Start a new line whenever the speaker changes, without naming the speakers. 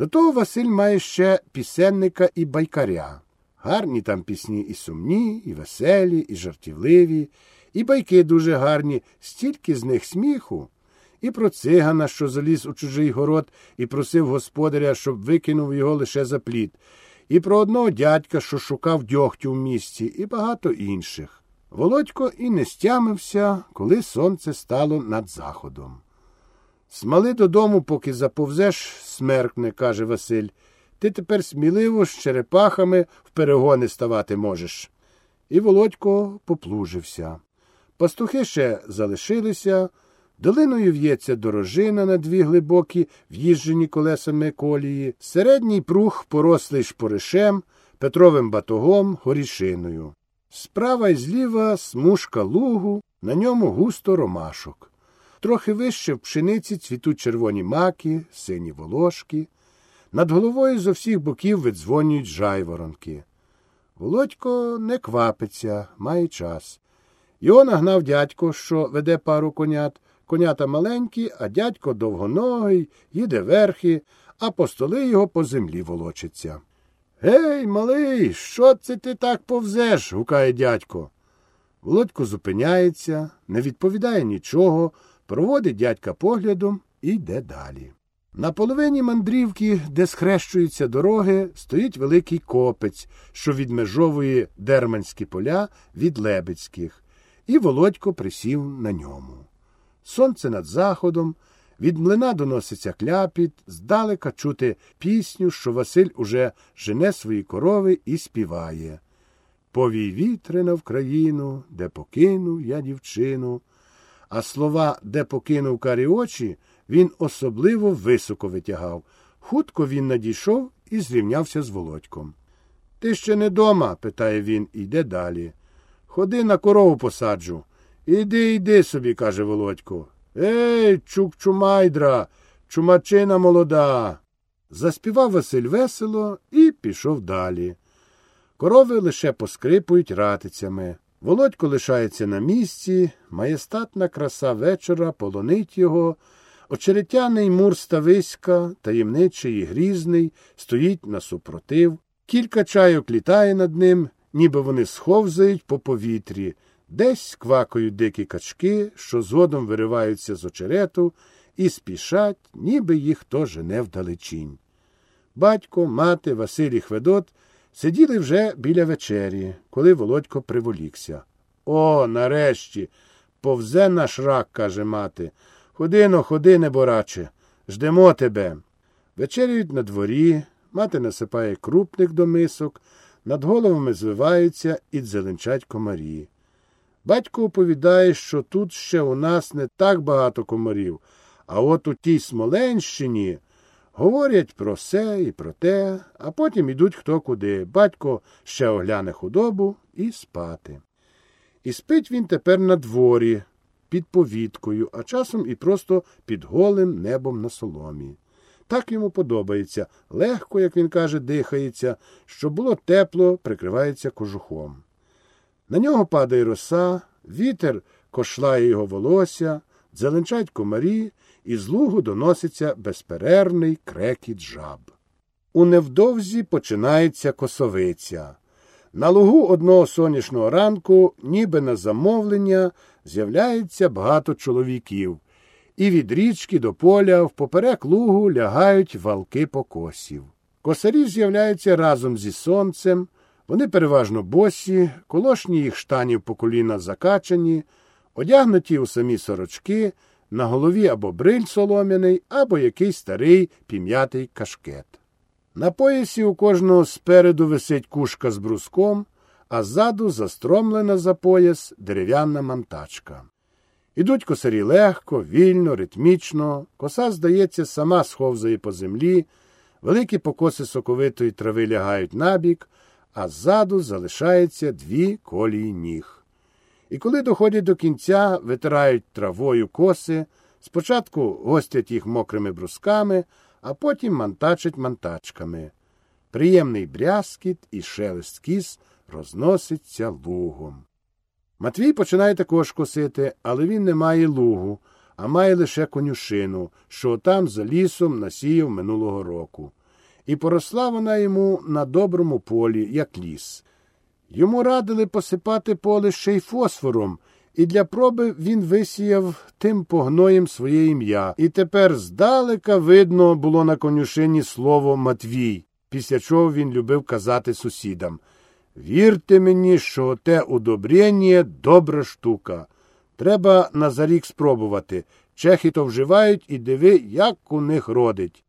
До того Василь має ще пісенника і байкаря. Гарні там пісні і сумні, і веселі, і жартівливі, і байки дуже гарні, стільки з них сміху. І про цигана, що заліз у чужий город і просив господаря, щоб викинув його лише за плід, і про одного дядька, що шукав дьогтю в місті, і багато інших. Володько і не стямився, коли сонце стало над заходом. Смали додому, поки заповзеш, смеркне, каже Василь. Ти тепер сміливо з черепахами в перегони ставати можеш. І Володько поплужився. Пастухи ще залишилися, долиною в'ється дорожина на дві глибокі, в'їжджені колесами колії, середній прух порослий шпоришем, Петровим батогом, горішиною. Справа й зліва смужка лугу, на ньому густо ромашок. Трохи вище в пшениці цвітуть червоні маки, сині волошки. Над головою з усіх боків видзвонюють жайворонки. Володько не квапиться, має час. Його нагнав дядько, що веде пару конят. Конята маленькі, а дядько довгоногий, їде верхи, а по столи його по землі волочиться. Гей, малий, що це ти так повзеш? гукає дядько. Володько зупиняється, не відповідає нічого, проводить дядька поглядом і йде далі. На половині мандрівки, де схрещуються дороги, стоїть великий копець, що відмежовує дерманські поля від лебедських, і Володько присів на ньому. Сонце над заходом, від млина доноситься кляпіт, здалека чути пісню, що Василь уже жене свої корови і співає. Повій вітрина в країну, де покинув я дівчину. А слова, де покинув карі очі, він особливо високо витягав. Хутко він надійшов і зрівнявся з володьком. Ти ще не дома? питає він і йде далі. Ходи на корову посаджу. Іди, йди собі, каже Володько. Ей, чук-чумайдра, чумачина молода. Заспівав Василь весело і пішов далі. Корови лише поскрипують ратицями. Володько лишається на місці, маєстатна краса вечора полонить його. Очеретяний мур стависька, таємничий і грізний, стоїть на супротив. Кілька чайок літає над ним, ніби вони сховзають по повітрі. Десь квакають дикі качки, що згодом вириваються з очерету, і спішать, ніби їх хто жене вдалечінь. Батько, мати, Василь і Хведот сиділи вже біля вечері, коли Володько приволікся. О, нарешті, повзе наш рак, каже мати. Ходино, ходи, небораче, ждемо тебе. Вечерюють на дворі, мати насипає крупник до мисок, над головами звиваються і дзеленчать комарі. Батько оповідає, що тут ще у нас не так багато комарів, а от у тій Смоленщині говорять про все і про те, а потім ідуть хто куди. Батько ще огляне худобу і спати. І спить він тепер на дворі, під повіткою, а часом і просто під голим небом на соломі. Так йому подобається, легко, як він каже, дихається, щоб було тепло, прикривається кожухом. На нього падає роса, вітер кошлає його волосся, зеленчать комарі, і з лугу доноситься безперервний крекіт жаб. У невдовзі починається косовиця. На лугу одного сонячного ранку, ніби на замовлення, з'являється багато чоловіків, і від річки до поля впоперек лугу лягають валки покосів. Косарі з'являються разом зі сонцем. Вони переважно босі, колошні їх штанів по коліна закачані, одягнуті у самі сорочки, на голові або бриль солом'яний, або якийсь старий пім'ятий кашкет. На поясі у кожного спереду висить кушка з бруском, а ззаду застромлена за пояс дерев'яна мантачка. Ідуть косарі легко, вільно, ритмічно, коса, здається, сама сховзає по землі, великі покоси соковитої трави лягають набік, а ззаду залишається дві колії ніг. І коли доходять до кінця, витирають травою коси, спочатку гостять їх мокрими брусками, а потім мантачать мантачками. Приємний брязкіт і шелест кіс розноситься лугом. Матвій починає також косити, але він не має лугу, а має лише конюшину, що там за лісом насіяв минулого року. і поросла вона йому на доброму полі, як ліс. Йому радили посипати поле ще й фосфором, і для проби він висіяв тим погноєм своє ім'я. І тепер здалека видно було на конюшині слово Матвій, після чого він любив казати сусідам Вірте мені, що те удобрення добра штука. Треба на зарік спробувати. Чехи то вживають і диви, як у них родить.